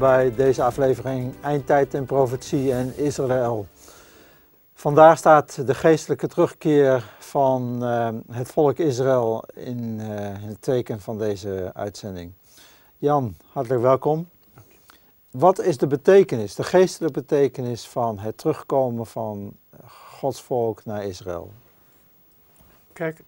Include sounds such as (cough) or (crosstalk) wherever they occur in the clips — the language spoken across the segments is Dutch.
bij deze aflevering Eindtijd en Profetie en Israël. Vandaag staat de geestelijke terugkeer van uh, het volk Israël uh, in, het teken van deze uitzending. Jan, hartelijk welkom. Wat is de betekenis, de geestelijke betekenis van het terugkomen van Gods volk naar Israël? Kijk,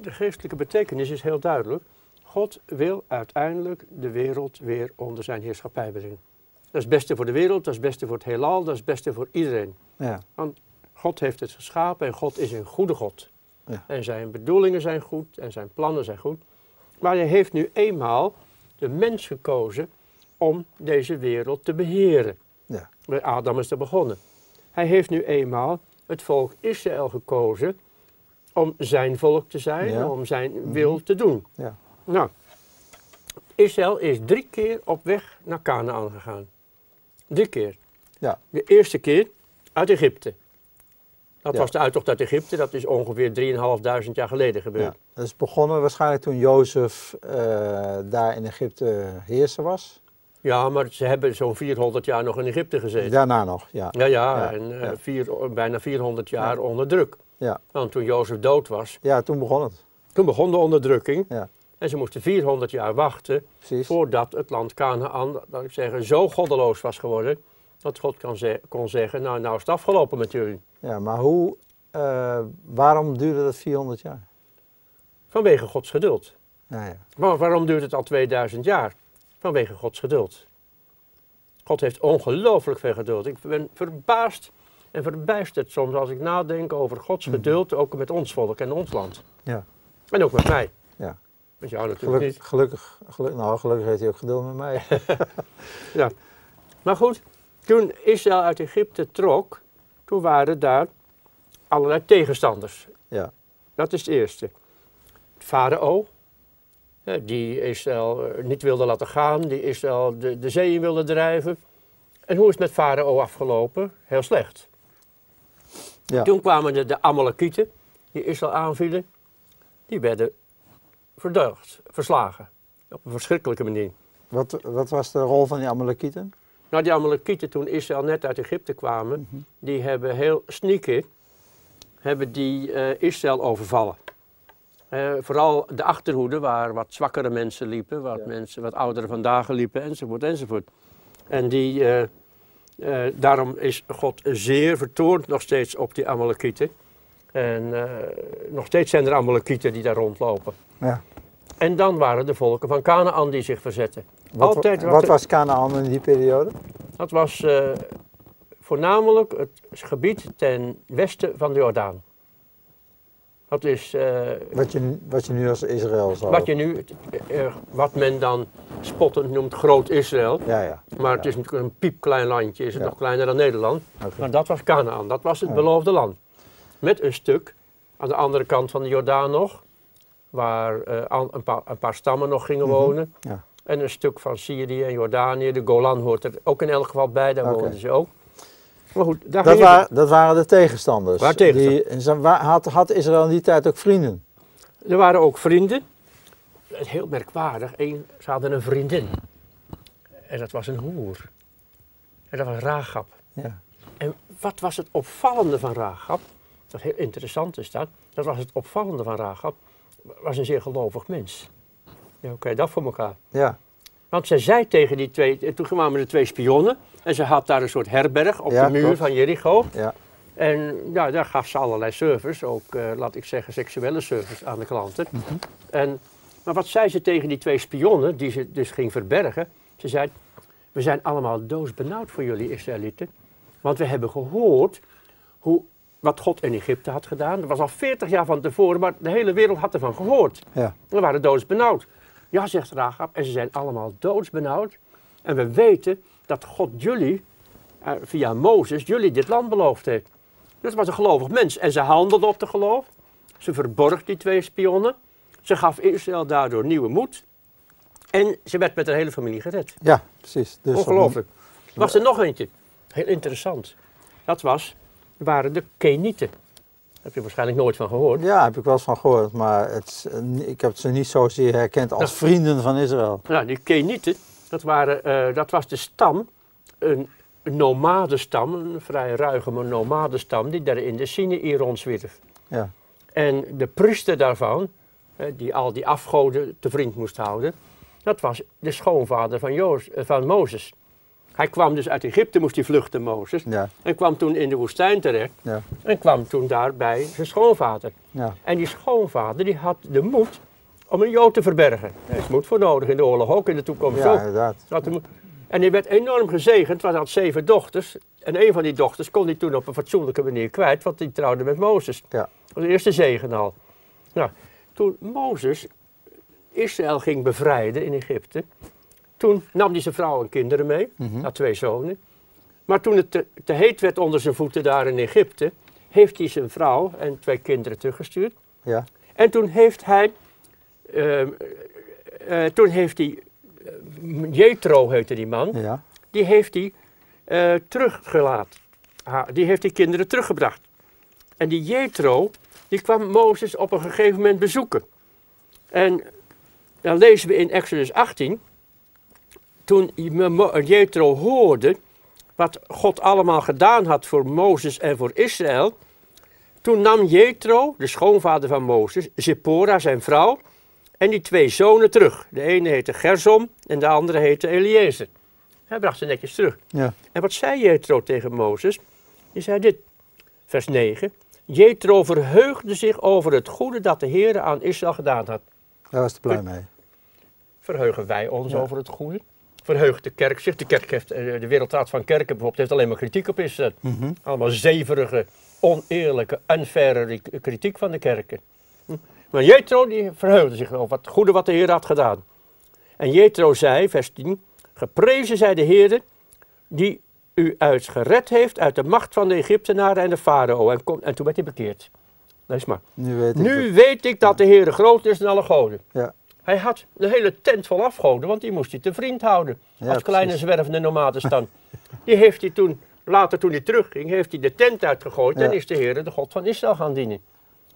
de geestelijke betekenis is heel duidelijk. God wil uiteindelijk de wereld weer onder zijn heerschappij brengen. Dat is het beste voor de wereld, dat is het beste voor het heelal, dat is het beste voor iedereen. Ja. Want God heeft het geschapen en God is een goede God. Ja. En zijn bedoelingen zijn goed en zijn plannen zijn goed. Maar hij heeft nu eenmaal de mens gekozen om deze wereld te beheren. Ja. Bij Adam is dat begonnen. Hij heeft nu eenmaal het volk Israël gekozen om zijn volk te zijn, Ja. om zijn wil te doen. Ja. Nou, Israël is drie keer op weg naar Canaan gegaan. Drie keer. Ja. De eerste keer uit Egypte. Dat Ja. was de uittocht uit Egypte, dat is ongeveer 3.500 jaar geleden Ja. gebeurd. Dat is begonnen waarschijnlijk toen Jozef eh, daar in Egypte heerser was. Ja, maar ze hebben zo'n 400 jaar nog in Egypte gezeten. Daarna nog, ja. Ja, ja, Ja, en eh, vier, bijna 400 jaar Ja. onder druk. Ja. Want toen Jozef dood was, Ja, toen begon het. toen begon de onderdrukking. Ja. En ze moesten 400 jaar wachten Precies. voordat het land Canaan, dat ik zeggen, zo goddeloos was geworden. Dat God kan ze- kon zeggen, nou, nou is het afgelopen met jullie. Ja, maar hoe, eh, waarom duurde dat 400 jaar? Vanwege Gods geduld. Nou ja. Maar waarom duurt het al 2000 jaar? Vanwege Gods geduld. God heeft ongelooflijk veel geduld. Ik ben verbaasd en verbijsterd soms als ik nadenk over Gods Mhm. geduld, ook met ons volk en ons land. Ja. En ook met mij. Ja. Met jou natuurlijk Geluk, gelukkig, geluk, nou, gelukkig heeft hij ook geduld met mij. (laughs) niet. Maar goed, toen Israël uit Egypte trok, toen waren daar allerlei tegenstanders. Ja. Dat is het eerste. Farao, die Israël eh, niet wilde laten gaan, die Israël de, de zee in wilde drijven. En hoe is het met Farao afgelopen? Heel slecht. Ja. Toen kwamen de, de Amalekieten, die Israël aanvielen, die werden verdeugd, verslagen. Op een verschrikkelijke manier. Wat, wat was de rol van die Amalekieten? Nou, die Amalekieten, toen Israël net uit Egypte kwamen, Mhm. die hebben heel sneaky, hebben die eh, Israël overvallen. Eh, vooral de achterhoede, waar wat zwakkere mensen liepen, wat Ja. mensen, wat oudere vandaag liepen, enzovoort, enzovoort. En die, eh, daarom is God zeer vertoornd nog steeds op die Amalekieten. En eh, nog steeds zijn er Amalekieten die daar rondlopen. Ja. En dan waren de volken van Canaan die zich verzetten. Wat, Altijd wat wat- was Canaan in die periode? Dat was eh, voornamelijk het gebied ten westen van de Jordaan. Dat is eh, Wat je, wat je nu als Israël zou... wat, je nu, wat men dan spottend noemt Groot Israël. Ja, ja. Maar het is natuurlijk een piepklein landje, is het Ja. nog kleiner dan Nederland. Maar dat was Canaan, dat was het beloofde land. Met een stuk aan de andere kant van de Jordaan nog, waar eh, een, paar, een paar stammen nog gingen Mhm. wonen. Ja. En een stuk van Syrië en Jordanië, de Golan hoort er ook in elk geval bij, daar woonden ze ook. Maar goed, daar Dat, waren, dat waren de tegenstanders. Waar tegenstanders. Die, had, had Israël in die tijd ook vrienden? Er waren ook vrienden. Heel merkwaardig. Eén, ze hadden een vriendin. En dat was een hoer. En dat was Rahab. Ja. En wat was het opvallende van Rahab? Dat heel interessant is dat. Dat was het opvallende van Rahab. Was een zeer gelovig mens. Ja, je dat voor elkaar? Ja. Want zij zei tegen die twee, en toen kwamen de twee spionnen. En ze had daar een soort herberg op Ja, de muur klopt. van Jericho. Ja. En ja, daar gaf ze allerlei service, ook eh, laat ik zeggen seksuele service aan de klanten. Mhm. en, maar wat zei ze tegen die twee spionnen, die ze dus ging verbergen? Ze zei, we zijn allemaal doosbenauwd voor jullie Israëlieten. Want we hebben gehoord hoe, wat God in Egypte had gedaan. Dat was al 40 jaar van tevoren, maar de hele wereld had ervan gehoord. Ja. We waren doodsbenauwd. Ja, zegt Rahab, en ze zijn allemaal doodsbenauwd. En we weten dat God jullie, eh, via Mozes, jullie dit land beloofd heeft. Dus het was een gelovig mens. En ze handelde op de geloof. Ze verborg die twee spionnen. Ze gaf Israël daardoor nieuwe moed. En ze werd met haar hele familie gered. Ja, precies. Dus Ongelooflijk. Was er nog eentje. Heel interessant. Dat was, waren de Kenieten. Daar heb je waarschijnlijk nooit van gehoord. Ja, heb ik wel eens van gehoord, maar het, eh, ik heb ze niet zozeer herkend als vrienden van Israël. Nou, die Kenieten, Dat, waren, eh, dat was de stam, een nomadenstam, een vrij ruige maar nomadenstam, die daar in de Sinaï rondzwierf. Ja. En de priester daarvan, die al die afgoden te vriend moest houden, dat was de schoonvader van, Joos, eh, van Mozes. Hij kwam dus uit Egypte, moest hij vluchten, Mozes. Ja. En kwam toen in de woestijn terecht. Ja. En kwam toen daar bij zijn schoonvader. Ja. En die schoonvader die had de moed om een Jood te verbergen. Daar is moed voor nodig in de oorlog, ook in de toekomst Ja, ook. inderdaad. En hij werd enorm gezegend, want hij had zeven dochters. En een van die dochters kon hij toen op een fatsoenlijke manier kwijt, want die trouwde met Mozes. Ja. Dat was de eerste zegen al. Nou, toen Mozes Israël ging bevrijden in Egypte, toen nam hij zijn vrouw en kinderen mee, had twee zonen. Maar toen het te, te heet werd onder zijn voeten daar in Egypte, heeft hij zijn vrouw en twee kinderen teruggestuurd. Ja. En toen heeft hij, ehm, eh, toen heeft hij, eh, Jethro heette die man, Ja. die heeft hij eh, teruggelaten. Ha, die heeft die kinderen teruggebracht. En die Jethro, die kwam Mozes op een gegeven moment bezoeken. En dan lezen we in Exodus 18, toen Jethro hoorde wat God allemaal gedaan had voor Mozes en voor Israël, toen nam Jethro, de schoonvader van Mozes, Zippora, zijn vrouw, en die twee zonen terug. De ene heette Gersom en de andere heette Eliezer. Hij bracht ze netjes terug. Ja. En wat zei Jethro tegen Mozes? Die zei dit, vers 9. Jethro verheugde zich over het goede dat de Heer aan Israël gedaan had. Daar was hij blij mee. Verheugen wij ons Ja. over het goede? Verheugt de kerk zich? De kerk heeft, eh, de Wereldraad van Kerken bijvoorbeeld, heeft alleen maar kritiek op Israël. Mhm. Allemaal zeverige, oneerlijke, unfaire ri- kritiek van de kerken. Hm. Maar Jethro die verheugde zich over het goede wat de Heer had gedaan. En Jethro zei, vers 10, geprezen zij de Heer die u uit gered heeft uit de macht van de Egyptenaren en de farao. En, en toen werd hij bekeerd. Lees maar. Nu weet ik Nu dat- weet ik dat de Heer groot is in alle goden. Ja. Hij had een hele tent vol afgoden, want die moest hij te vriend houden. Ja, als kleine precies. zwervende nomadenstam. (laughs) die heeft hij toen, later toen hij terugging, heeft hij de tent uitgegooid Ja. en is de Heer de God van Israël gaan dienen.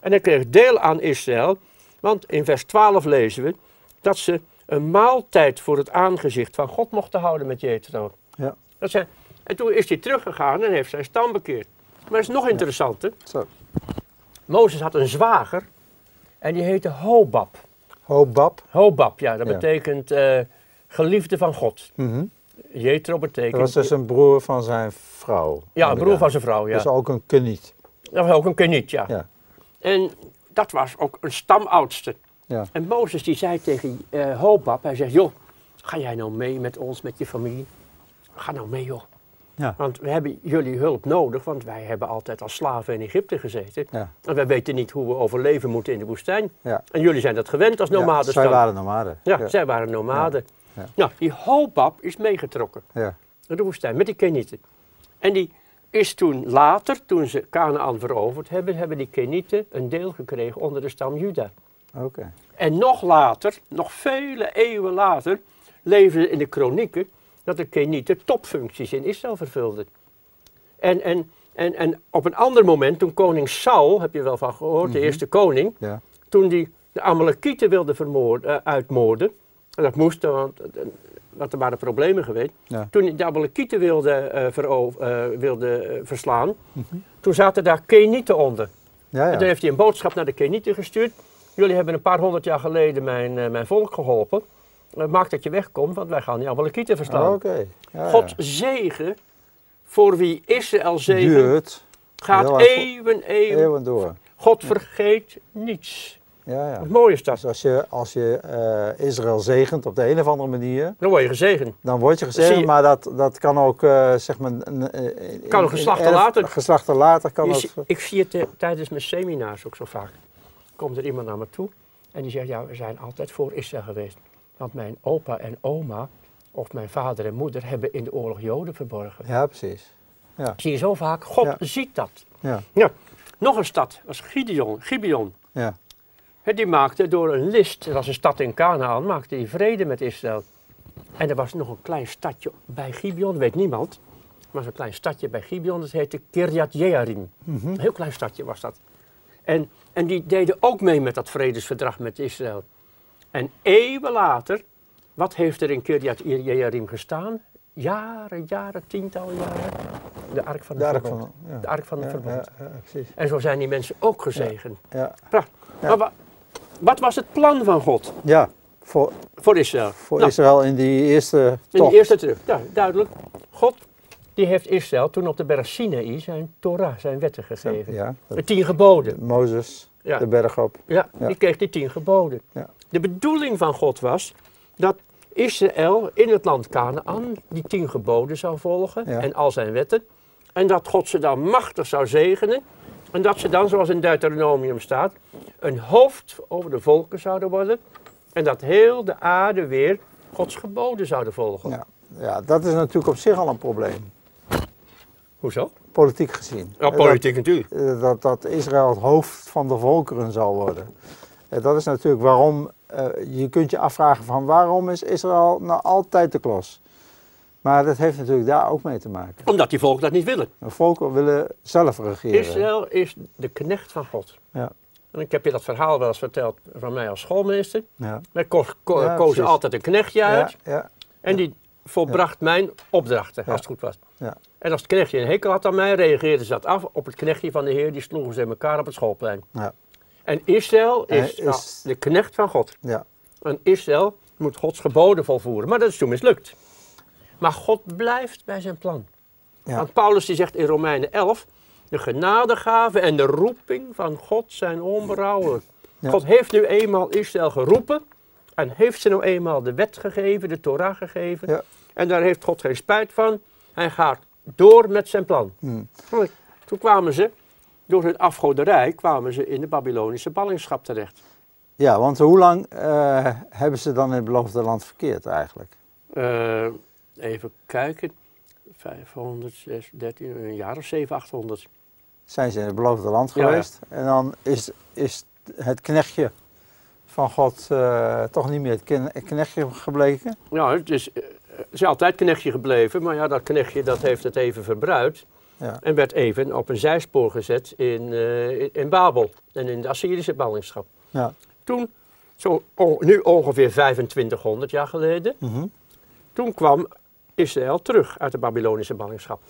En hij kreeg deel aan Israël, want in vers 12 lezen we dat ze een maaltijd voor het aangezicht van God mochten houden met Jethro. Ja. Dat zijn, en toen is hij teruggegaan en heeft zijn stam bekeerd. Maar dat is nog interessanter. Zo. Mozes had een zwager en die heette Hobab. Hobab. Hobab, ja, dat Ja. betekent eh, geliefde van God. Mhm. Jethro betekent... Dat was dus een broer van zijn vrouw. ja, een broer van zijn vrouw, ja. Dus ook een keniet. Dat was ook een keniet, ja. Ja. En dat was ook een stamoudste. Ja. En Mozes die zei tegen eh Hobab, hij zegt, joh, ga jij nou mee met ons, met je familie? Ga nou mee, joh. Ja. Want we hebben jullie hulp nodig, want wij hebben altijd als slaven in Egypte gezeten. Ja. En wij weten niet hoe we overleven moeten in de woestijn. Ja. En jullie zijn dat gewend als Ja, nomaden. zij waren nomaden. Ja, zij waren nomaden. Ja. Nou, die Hobab is meegetrokken Ja. naar de woestijn met die Kenieten. En die is toen later, toen ze Canaan veroverd hebben, hebben die Kenieten een deel gekregen onder de stam Juda. Oké. En nog later, nog vele eeuwen later, lezen we in de kronieken dat de Kenieten topfuncties in Israël vervulden. En, en, en, en op een ander moment, toen koning Saul, heb je wel van gehoord, de eerste koning, Ja. toen die de Amalekieten wilde vermoorden, eh, uitmoorden, en dat moest, want, eh, want er waren problemen geweest, Ja. toen hij de Amalekieten wilde, eh, eh, eh, verslaan, toen zaten daar Kenieten onder. Ja, En toen ja. heeft hij een boodschap naar de Kenieten gestuurd. Jullie hebben een paar honderd jaar geleden mijn, eh, mijn volk geholpen. Eh, maak dat je wegkomt, want wij gaan die Amalekieten verslaan. Oké. Ja, God zegen voor wie Israël zegen Duurt gaat eeuwen, eeuwen. eeuwen door. God vergeet niets. Ja, ja. Wat mooi is dat. Dus als je, als je eh, Israël zegent op de een of andere manier, Dan word je gezegend. dan word je gezegend, je- maar dat, dat kan ook, eh, zeg maar... Een, eh, Kan in- geslachten in later. Geslachten later kan Je dat... zie- ik zie het tijdens mijn seminars ook zo vaak. Komt er iemand naar me toe en die zegt, ja, we zijn altijd voor Israël geweest. Want mijn opa en oma, of mijn vader en moeder, hebben in de oorlog Joden verborgen. Ja, precies. Zie je zo vaak, God Ja. ziet dat. Ja, Ja, nog een stad, dat was Gideon. Gibeon. ja. Hè, Die maakte door een list, dat was een stad in Canaan, maakte hij vrede met Israël. En er was nog een klein stadje bij Gibeon, dat weet niemand. Maar zo'n klein stadje bij Gibeon, dat heette Kirjat Jearim. Mhm. Een heel klein stadje was dat. En, en die deden ook mee met dat vredesverdrag met Israël. En eeuwen later Wat heeft er in Kirjat Jearim gestaan? Jaren, jaren, tientallen jaren. De ark van het Daar verbond. van, ja. De ark van Ja, verbond. ja. En zo zijn die mensen ook gezegend. Ja. Maar wa- wat was het plan van God ja voor, voor Israël? voor Nou, Israël in die eerste In tocht. de eerste terug. Ja, duidelijk. God die heeft Israël toen op de berg Sinaï zijn Torah, zijn wetten gegeven. Ja, De tien geboden. Mozes, Ja. de berg op. Ja, Ja. die kreeg die tien geboden. De bedoeling van God was dat Israël in het land Canaan die tien geboden zou volgen Ja. en al zijn wetten. En dat God ze dan machtig zou zegenen. En dat ze dan, zoals in Deuteronomium staat, een hoofd over de volken zouden worden. En dat heel de aarde weer Gods geboden zouden volgen. Ja. ja, dat is natuurlijk op zich al een probleem, Hoezo? politiek gezien. Ja, politiek natuurlijk. Dat, dat, dat Israël het hoofd van de volkeren zal worden. Eh, dat is natuurlijk waarom, eh, je kunt je afvragen van waarom is Israël nou altijd de klos? Maar dat heeft natuurlijk daar ook mee te maken. Omdat die volken dat niet willen. De volken willen zelf regeren. Israël is de knecht van God. Ja. En ik heb je dat verhaal wel eens verteld van mij als schoolminister. Ja. Wij ko- ko- Ja, kozen altijd een knechtje uit. Ja, ja, En die volbracht mijn opdrachten, als het goed was. Ja. En als het knechtje een hekel had aan mij, reageerden ze dat af op het knechtje van de Heer. Die sloegen ze in elkaar op het schoolplein. ja, En Israël is, is- de knecht van God. ja. En Israël moet Gods geboden volvoeren. Maar dat is toen mislukt. Maar God blijft bij zijn plan. Ja. Want Paulus die zegt in Romeinen 11, de genadegave en de roeping van God zijn onberouwelijk. Ja. God heeft nu eenmaal Israël geroepen en heeft ze nou eenmaal de wet gegeven, de Torah gegeven. Ja. En daar heeft God geen spijt van. Hij gaat door met zijn plan. Hmm. Toen kwamen ze, door hun afgoderij, kwamen ze in de Babylonische ballingschap terecht. ja, want hoe lang eh, hebben ze dan in het beloofde land verkeerd eigenlijk? Eh, even kijken. 500, 6, 13, een jaar of 7, 800. Zijn ze in het beloofde land Ja, ja. geweest? En dan is, is het knechtje van God eh, toch niet meer het knechtje gebleken? Ja, het is, het is altijd knechtje gebleven, maar ja, dat knechtje dat heeft het even verbruikt. Ja. En werd even op een zijspoor gezet in, eh, in, Babel en in de Assyrische ballingschap. Ja. Toen, zo, on- nu ongeveer 2500 jaar geleden, Mhm. toen kwam Israël terug uit de Babylonische ballingschap.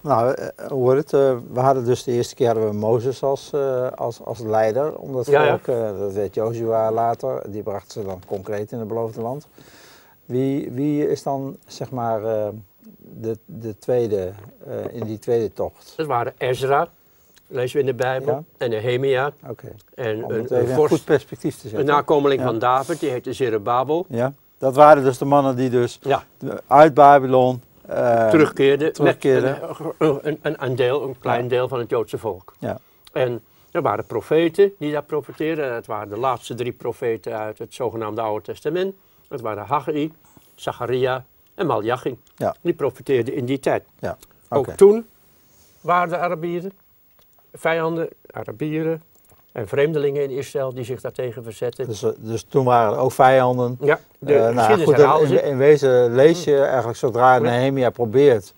Nou, eh, hoe het? eh, we hadden dus de eerste keer hadden we Mozes als, als, als leider. Omdat Ja, volk, dat werd Joshua later, die bracht ze dan concreet in het beloofde land. Wie, wie is dan, zeg maar, de, de tweede, eh, in die tweede tocht? Dat waren Ezra, lezen we in de Bijbel, Ja. en Nehemia. Oké, En om een, een, vorst, goed perspectief te een zetten. nakomeling Ja. van David, die heette Zerubbabel. Ja, dat waren dus de mannen die dus Ja, uit Babylon eh, terugkeerde, terugkeerde. met een, een, een, een deel, een klein deel van het Joodse volk. Ja. En er waren profeten die daar profeteerden. Het waren de laatste drie profeten uit het zogenaamde Oude Testament. Het waren Haggai, Zacharia en Malachi. Ja. Die profeteerden in die tijd. Ja, Ook toen waren de Arabieren, vijanden, Arabieren en vreemdelingen in Israël die zich daartegen verzetten. Dus, eh, dus toen waren er ook vijanden. Ja, de Eh, nou, geschiedenis goed, in, in wezen lees je eigenlijk zodra. Nehemia probeert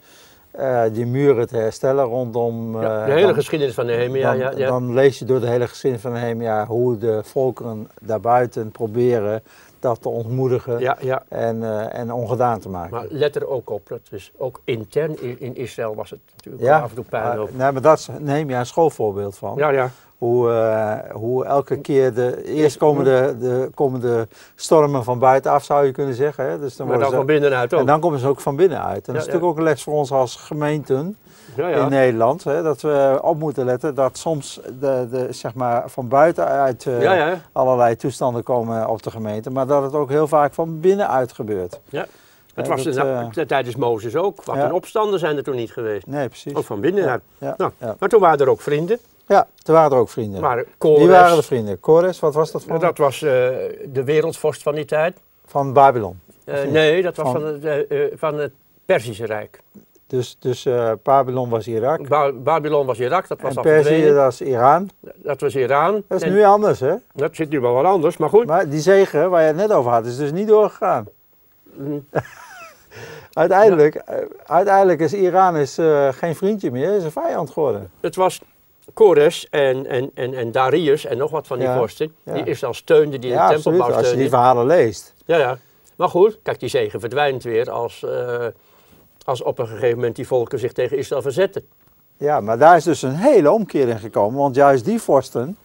eh, die muren te herstellen rondom... Ja, de hele dan, geschiedenis van Nehemia. dan, ja, ja. dan lees je door de hele geschiedenis van Nehemia hoe de volkeren daarbuiten proberen dat te ontmoedigen ja, ja. en, eh, en ongedaan te maken. Maar let er ook op, dat is ook intern in, in Israël was het natuurlijk ja, af en toe maar, nee, maar dat is Nehemia een schoolvoorbeeld van. Ja, ja. Hoe, eh, hoe elke keer de. Eerst komen de, stormen van buitenaf, zou je kunnen zeggen. Hè? Dus dan maar dan ze- van binnenuit ook. en dan komen ze ook van binnenuit. En dat is natuurlijk ook een les voor ons als gemeenten in Nederland. Hè? Dat we op moeten letten dat soms de, de, zeg maar van buitenuit eh, ja, ja. allerlei toestanden komen op de gemeente. Maar dat het ook heel vaak van binnenuit gebeurt. Het Ja, was dat, de- eh, de- tijdens Mozes ook. Wat ja. een opstanden zijn er toen niet geweest. Nee, precies. Ook van binnenuit. Ja, Nou. Maar toen waren er ook vrienden. Ja, toen waren er ook vrienden. Maar Wie Kores, waren de vrienden? Kores, wat was dat voor? dat was eh, de wereldvorst van die tijd. Van Babylon. Eh, nee, dat was Van- van, het, eh, van het Perzische Rijk. Dus, dus Babylon was Irak. Ba- Babylon was Irak, dat was En Perzië, dat is Iran. Dat was Iran. Dat is En nu anders, hè? dat zit nu wel wat anders, maar goed. Maar die zegen waar je het net over had, is dus niet doorgegaan. Mm, (laughs) Uiteindelijk, uiteindelijk is Iran is, geen vriendje meer, is een vijand geworden. Het was Kores en, en, en, en Darius en nog wat van die Ja, vorsten, ja. die Israël steunden, die ja, de tempelbouw Als je die verhalen leest. Ja, ja. Maar goed, kijk, die zegen verdwijnt weer als, eh, als op een gegeven moment die volken zich tegen Israël verzetten. Ja, maar daar is dus een hele omkeer in gekomen. Want juist die vorsten,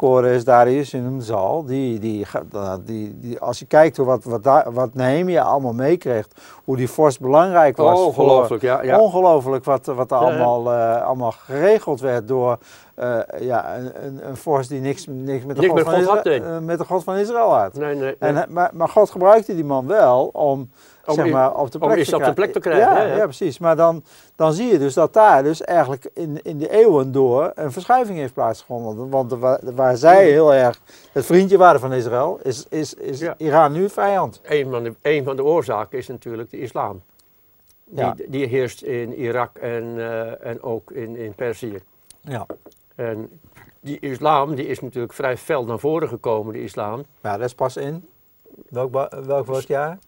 Kores, Darius in hem zal, die, die, ga- die, die, als je kijkt hoe wat, wat, daar- wat Nehemia allemaal meekreeg, hoe die vorst belangrijk was. Ongelooflijk, ja. ja. Ongelooflijk wat, wat er allemaal, eh, allemaal geregeld werd door eh, ja, een, een, vorst die niks, niks met, de Niks God met van God had, Isra- nee. eh, met de God van Israël had. Nee, nee. En, maar, maar God gebruikte die man wel om, Om zeg maar, op de om plek, te, op de krijgen. plek te krijgen, Ja, ja, precies. Maar dan, dan zie je dus dat daar dus eigenlijk in, in de eeuwen door een verschuiving heeft plaatsgevonden. Want waar, waar zij heel erg het vriendje waren van Israël, is, is, is Ja. Iran nu vijand. Een van, de, een van de oorzaken is natuurlijk de islam. Die, die heerst in Irak en, eh, en ook in, in Perzië. Ja. En die islam die is natuurlijk vrij fel naar voren gekomen, de islam. ja, dat is pas in. Welk, welk, welk jaar?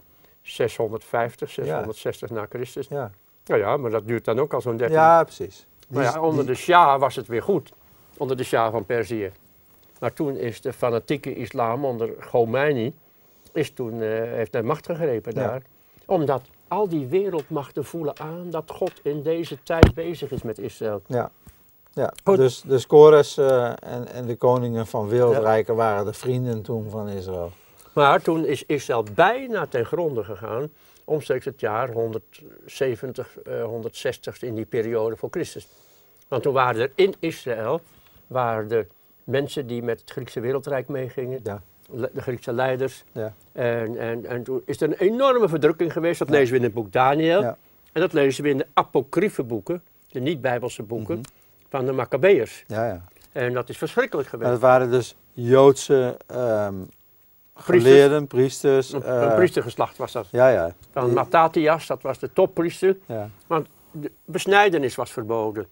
650, 660 na Christus. Ja, Nou ja, maar dat duurt dan ook al zo'n 13 ja precies. Die Maar ja, onder die- de Shah was het weer goed. Onder de Shah van Perzië. Maar toen is de fanatieke islam onder Khomeini, is toen, eh, heeft naar macht gegrepen Ja. daar. Omdat al die wereldmachten voelen aan dat God in deze tijd bezig is met Israël. Ja. Ja, Goed. dus, dus Kores eh, en, en de koningen van wereldrijken waren de vrienden toen van Israël. Maar toen is Israël bijna ten gronde gegaan, omstreeks het jaar 170, eh 160 in die periode voor Christus. Want toen waren er in Israël waren er mensen die met het Griekse wereldrijk meegingen, Ja, de Griekse leiders. ja, En, en, en toen is er een enorme verdrukking geweest, dat Ja. lezen we in het boek Daniel. En dat lezen we in de apocryfe boeken, de niet-bijbelse boeken, Mhm. van de Maccabeërs. ja. ja. En dat is verschrikkelijk geweest. dat waren dus Joodse ehm. Geleerden, priesters. Een, eh, een priestergeslacht was dat. Ja, ja. Van Matthias, dat was de toppriester. ja. Want de besnijdenis was verboden.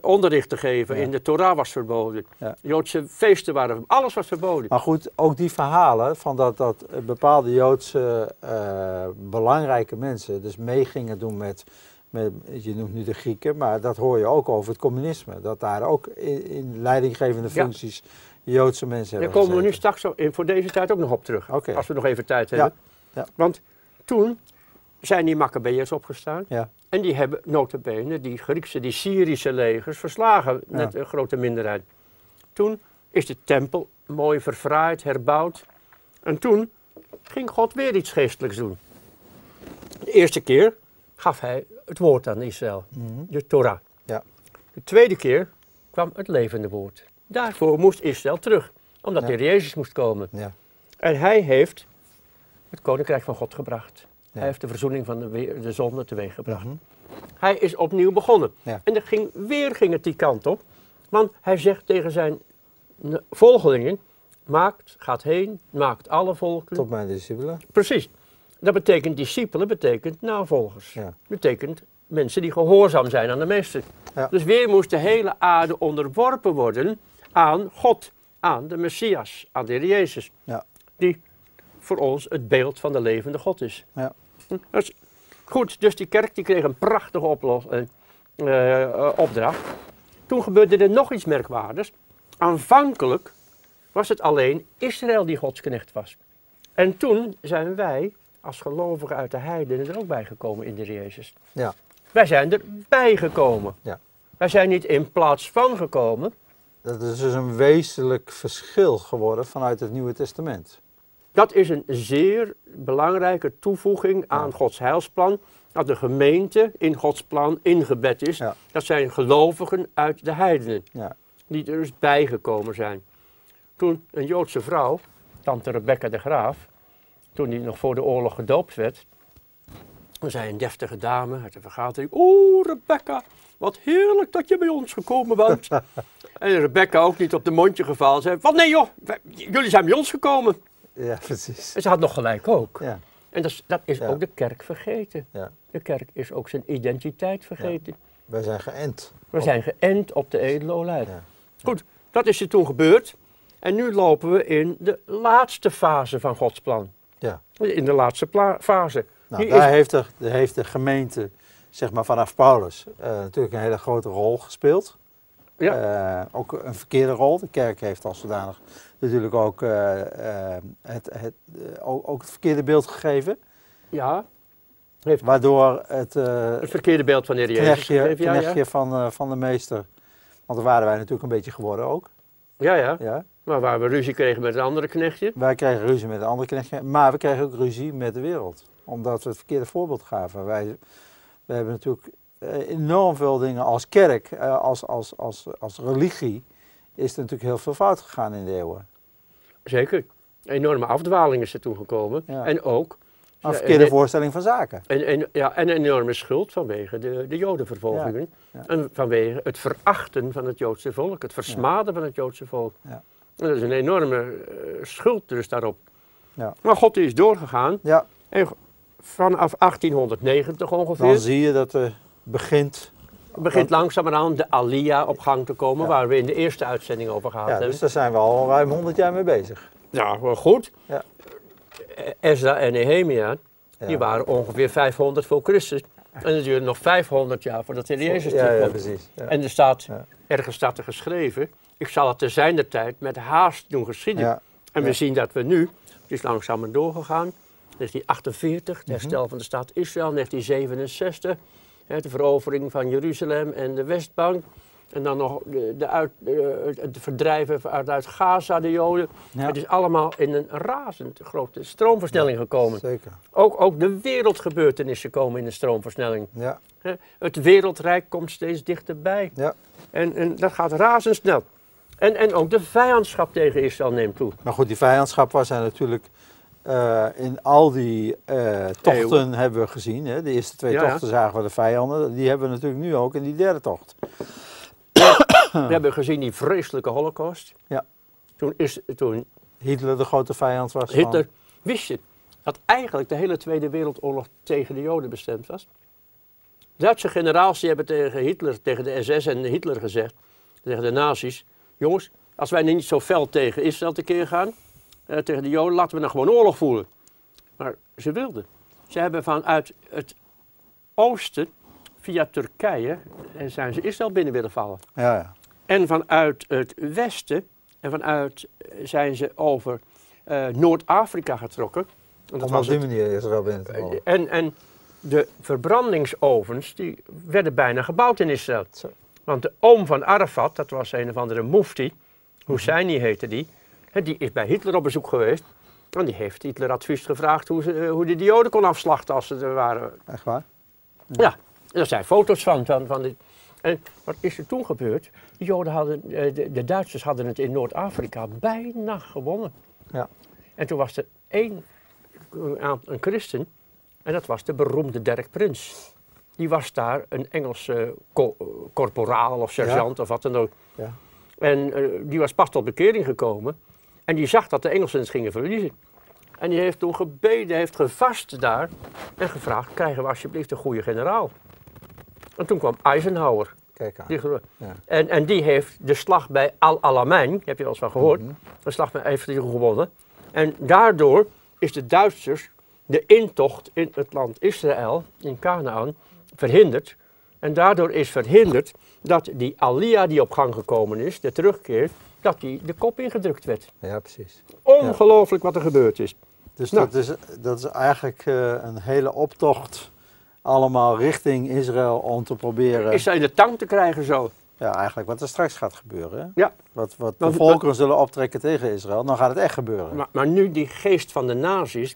Onderricht te geven Ja. in de Torah was verboden. Ja. Joodse feesten waren, alles was verboden. Maar goed, ook die verhalen van dat, dat eh, bepaalde Joodse eh, belangrijke mensen dus mee gingen doen met, met, je noemt nu de Grieken, maar dat hoor je ook over het communisme. Dat daar ook in, in leidinggevende functies Joodse mensen Daar komen we nu straks in, voor deze tijd ook nog op terug. Als we nog even tijd hebben. Ja. Want toen zijn die Maccabeërs opgestaan. Ja, En die hebben notabene die Griekse, die Syrische legers verslagen met een grote minderheid. Toen is de tempel mooi verfraaid, herbouwd. En toen ging God weer iets geestelijks doen. De eerste keer gaf hij het woord aan Israël, Mhm. de Torah. Ja. De tweede keer kwam het levende woord. Daarvoor moest Israël terug, omdat de Jezus moest komen. ja, En hij heeft het koninkrijk van God gebracht. Hij heeft de verzoening van de, de zonde teweeggebracht. Mhm. Hij is opnieuw begonnen. En er ging, weer ging het die kant op. Want hij zegt tegen zijn volgelingen, maakt, gaat heen, maakt alle volkeren. tot mijn discipelen. Precies. Dat betekent discipelen, betekent navolgers. Ja. Betekent mensen die gehoorzaam zijn aan de meester. Ja. Dus weer moest de hele aarde onderworpen worden aan God, aan de Messias, aan de Heer Jezus. Ja. Die voor ons het beeld van de levende God is. Ja. Hm, goed, dus die kerk die kreeg een prachtige oplos- eh, eh, opdracht. Toen gebeurde er nog iets merkwaardigs. Aanvankelijk was het alleen Israël die godsknecht was. En toen zijn wij als gelovigen uit de heidenen er ook bij gekomen in de Heer Jezus. Ja. Wij zijn erbij gekomen. Ja. Wij zijn niet in plaats van gekomen. Dat is dus een wezenlijk verschil geworden vanuit het Nieuwe Testament. Dat is een zeer belangrijke toevoeging aan Ja. Gods heilsplan. Dat de gemeente in Gods plan ingebed is. Ja. Dat zijn gelovigen uit de heidenen. Ja. Die er dus bijgekomen zijn. Toen een Joodse vrouw, tante Rebecca de Graaf, toen die nog voor de oorlog gedoopt werd. Dan zei een deftige dame uit de vergadering. Oeh, Rebecca, wat heerlijk dat je bij ons gekomen bent. (laughs) en Rebecca ook niet op de mondje gevallen. Zei, van nee joh, wij- jullie zijn bij ons gekomen. ja, precies. En ze had nog gelijk ook. Ja, En dat is, dat is Ja. ook de kerk vergeten. ja. De kerk is ook zijn identiteit vergeten. Wij zijn geënt. We zijn geënt op de edele olijf. Ja. Goed, dat is er toen gebeurd. En nu lopen we in de laatste fase van Gods plan. Ja. In de laatste fase. Nou, Hier daar is- heeft, de, heeft de gemeente, zeg maar vanaf Paulus, eh, natuurlijk een hele grote rol gespeeld. Eh, ook een verkeerde rol. De kerk heeft als zodanig natuurlijk ook, eh, het, het, ook, ook het verkeerde beeld gegeven. Ja, heeft Waardoor het het verkeerde beeld van de Heer Jezus knechtje, gegeven. Ja, ja. knechtje van, van de meester, want daar waren wij natuurlijk een beetje geworden ook. ja, ja. Ja. Maar waar we ruzie kregen met een andere knechtje. Wij kregen ruzie met een andere knechtje, maar we kregen ook ruzie met de wereld. Omdat we het verkeerde voorbeeld gaven. Wij, we hebben natuurlijk eh, enorm veel dingen als kerk, eh, als, als, als, als religie, is er natuurlijk heel veel fout gegaan in de eeuwen. Zeker. Enorme afdwaling is er toen gekomen. Ja. En ook Een verkeerde en- voorstelling van zaken. een, een, ja, en een enorme schuld vanwege de, de jodenvervolgingen. Ja, ja. En vanwege het verachten van het Joodse volk, het versmaden van het Joodse volk. Ja. En dat is een enorme eh, schuld dus daarop. Ja. Maar God is doorgegaan. Ja, En vanaf 1890 ongeveer dan zie je dat er begint. begint langzamerhand de Alia op gang te komen, Ja. waar we in de eerste uitzending over gehad Ja, hebben. dus daar zijn we al ruim 100 jaar mee bezig. Ja, wel goed. Ja. Ezra en Nehemia, die Ja. waren ongeveer 500 voor Christus. En het duurde nog 500 jaar voordat de Jezus ja, ja, terugkwam. precies. Ja. En er staat, Ja. ergens staat er geschreven, ik zal het te zijner tijd met haast doen geschieden. Ja, En we ja. zien dat we nu, het is langzamer doorgegaan, 1948, Mhm. het herstel van de staat Israël, 1967, hè, de verovering van Jeruzalem en de Westbank. En dan nog de, de uit, de- het verdrijven uit, uit Gaza, de Joden. Ja. Het is allemaal in een razend grote stroomversnelling gekomen. zeker. Ook, ook de wereldgebeurtenissen komen in een stroomversnelling. Ja. Het wereldrijk komt steeds dichterbij. ja. En, en dat gaat razendsnel. En, en ook de vijandschap tegen Israël neemt toe. Maar goed, die vijandschap was er natuurlijk eh, in al die eh, tochten hebben we gezien. Hè? De eerste twee Ja, tochten zagen we de vijanden. Die hebben we natuurlijk nu ook in die derde tocht. We hebben gezien die vreselijke holocaust. Ja. Toen, is, toen Hitler de grote vijand was. van- Hitler, wist je dat eigenlijk de hele Tweede Wereldoorlog tegen de Joden bestemd was? Duitse generaals die hebben tegen Hitler, tegen de SS en Hitler gezegd, tegen de nazi's, jongens, als wij niet zo fel tegen Israël tekeer gaan, eh, tegen de Joden, laten we dan gewoon oorlog voeren. Maar ze wilden. Ze hebben vanuit het oosten, via Turkije, eh, zijn ze Israël binnen willen vallen. Ja, ja. En vanuit het westen en vanuit eh, zijn ze over Noord-Afrika getrokken. En, dat Om op was die manier Israël binnen te vallen. en, en de verbrandingsovens die werden bijna gebouwd in Israël. Want de oom van Arafat, dat was een of andere mufti, Husseini heette die, die is bij Hitler op bezoek geweest. En die heeft Hitler advies gevraagd hoe, ze, eh, hoe hij de Joden kon afslachten als ze er waren. Echt waar? Ja, er zijn foto's van. van, van dit. En wat is er toen gebeurd? De, Joden hadden, eh, de, de Duitsers hadden het in Noord-Afrika bijna gewonnen. Ja. En toen was er één, eh, een christen, en dat was de beroemde Dirk Prins. Die was daar een Engelse co- corporaal of sergeant of wat dan ook. Ja. En die was pas tot bekering gekomen. En die zag dat de Engelsen het gingen verliezen. En die heeft toen gebeden, heeft gevast daar. En gevraagd, krijgen we alsjeblieft een goede generaal. En toen kwam Eisenhower. Kijk aan. Die gro- Ja. en, en die heeft de slag bij Al-Alamein, heb je wel eens van gehoord. Mhm. De slag bij, heeft hij gewonnen. En daardoor is de Duitsers de intocht in het land Israël, in Canaan, verhinderd. En daardoor is verhinderd dat die Alia die op gang gekomen is, de terugkeer, dat die de kop ingedrukt werd. ja, precies. Ongelooflijk wat er gebeurd is. Dus Nou. dat, is, dat is eigenlijk eh, een hele optocht allemaal richting Israël om te proberen, Is in de tang te krijgen zo? ja, eigenlijk wat er straks gaat gebeuren. Hè? Ja. Wat, wat de volkeren zullen optrekken tegen Israël, dan gaat het echt gebeuren. Maar, maar nu die geest van de nazi's,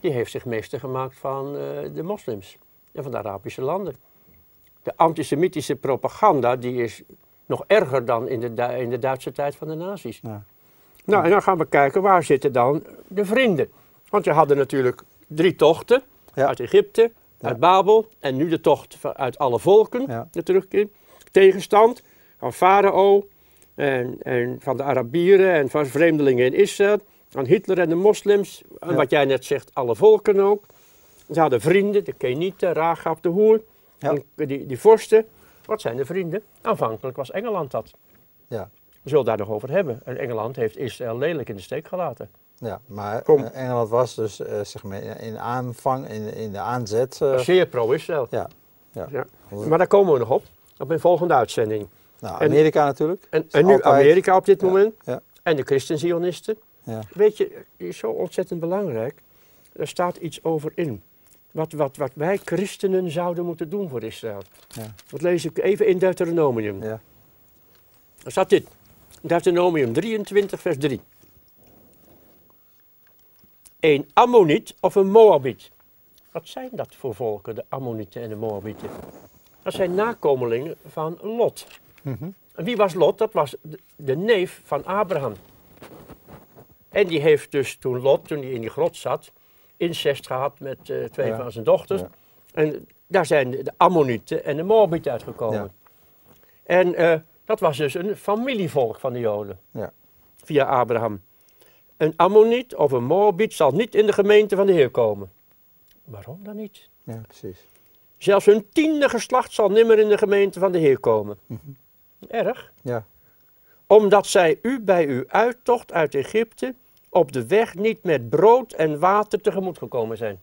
die heeft zich meester gemaakt van eh, de moslims en van de Arabische landen. De antisemitische propaganda die is nog erger dan in de, in de Duitse tijd van de nazi's. Ja. Nou, en dan gaan we kijken waar zitten dan de vrienden. Want je hadden natuurlijk drie tochten Ja. uit Egypte, Ja. uit Babel en nu de tocht uit alle volken, Ja. de terugkeer. Tegenstand van Farao en, en van de Arabieren en van vreemdelingen in Israël, van Hitler en de moslims, en wat jij net zegt, alle volken ook. Ze hadden vrienden, de Kenieten, Rahab de Hoer, die, die vorsten. Wat zijn de vrienden? Aanvankelijk was Engeland dat. Ja. We zullen het daar nog over hebben. En Engeland heeft Israël lelijk in de steek gelaten. Ja, maar Kom. eh, Engeland was dus eh, zeg maar in aanvang, in, in de aanzet. eh, Zeer pro-Israël. ja, ja. Ja. Maar daar komen we nog op. Op een volgende uitzending. Nou, En- Amerika natuurlijk. En, nu altijd- Amerika op dit Ja, moment. ja. En de christenzionisten. Ja. Weet je, is zo ontzettend belangrijk. Er staat iets over in. Wat, wat, wat wij christenen zouden moeten doen voor Israël. Ja. Dat lees ik even in Deuteronomium. Ja. Er staat dit. Deuteronomium 23, vers 3. Een Ammoniet of een Moabiet. Wat zijn dat voor volken, de Ammonieten en de Moabieten? Dat zijn nakomelingen van Lot. Mhm. En wie was Lot? Dat was de, de neef van Abraham. En die heeft dus toen Lot, toen hij in die grot zat, incest gehad met eh, twee Ja. van zijn dochters. Ja. En daar zijn de, Ammonieten en de Moabieten uitgekomen. En eh, dat was dus een familievolk van de Joden. Ja. Via Abraham. Een Ammoniet of een Moabiet zal niet in de gemeente van de Heer komen. Waarom dan niet? ja, precies. Zelfs hun tiende geslacht zal nimmer in de gemeente van de Heer komen. Mhm. Erg. Ja, Omdat zij u bij uw uittocht uit Egypte op de weg niet met brood en water tegemoet gekomen zijn.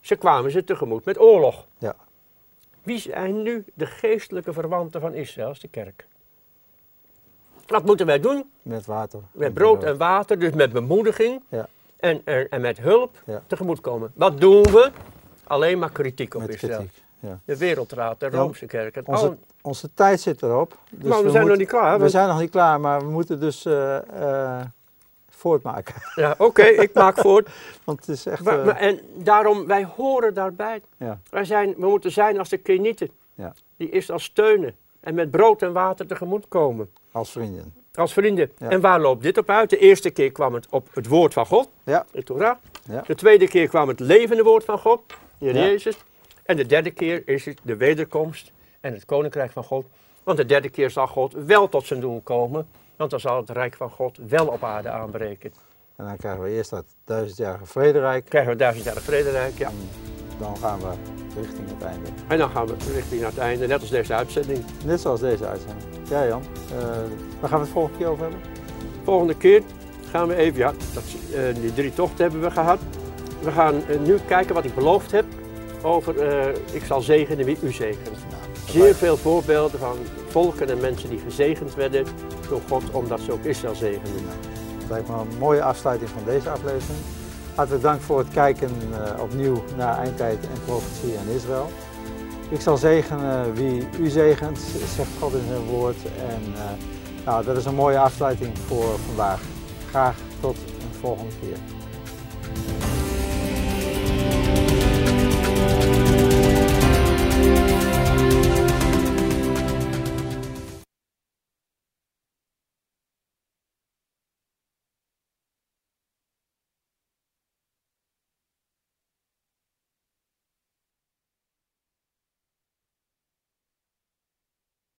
Ze kwamen ze tegemoet met oorlog. Ja. Wie zijn nu de geestelijke verwanten van Israël, de kerk? Wat moeten wij doen? met water. Met brood en water, dus met bemoediging Ja. en, en, en met hulp Ja. tegemoetkomen. Wat doen we? Alleen maar kritiek op Met Israël. kritiek. Ja. De Wereldraad, de Roomse kerk. Het onze- Onze tijd zit erop. Dus maar we, zijn nog niet klaar. We want- zijn nog niet klaar, maar we moeten dus eh, eh, voortmaken. Ja, Oké, ik maak voort. (laughs) Want het is echt... Maar- eh, maar- en daarom, wij horen daarbij. ja, Wij zijn, we moeten zijn als de Kenieten. Ja. Die Israël steunen. En met brood en water tegemoet komen. als vrienden. Als vrienden. Ja. En waar loopt dit op uit? De eerste keer kwam het op het woord van God. Ja. De Torah. Ja. De tweede keer kwam het levende woord van God. Heer. Jezus. En de derde keer is het de wederkomst en het koninkrijk van God. Want de derde keer zal God wel tot zijn doel komen. Want dan zal het rijk van God wel op aarde aanbreken. En dan krijgen we eerst dat duizendjarige vrederijk. Krijgen we duizendjarig vrederijk. Ja. En dan gaan we richting het einde. En dan gaan we richting naar het einde, net als deze uitzending. Net zoals deze uitzending. Ja Jan, eh, waar gaan we het volgende keer over hebben? Volgende keer gaan we even, ja, dat, eh, die drie tochten hebben we gehad. We gaan eh, nu kijken wat ik beloofd heb over ik zal zegenen wie u zegent. Zeer veel voorbeelden van volken en mensen die gezegend werden door God omdat ze ook Israël zegenden. Het lijkt me een mooie afsluiting van deze aflevering. Hartelijk dank voor het kijken eh, opnieuw naar Eindtijd en Profetie en Israël. Ik zal zegenen wie u zegent, zegt God in zijn woord. En eh, nou, dat is een mooie afsluiting voor vandaag. Graag tot een volgende keer.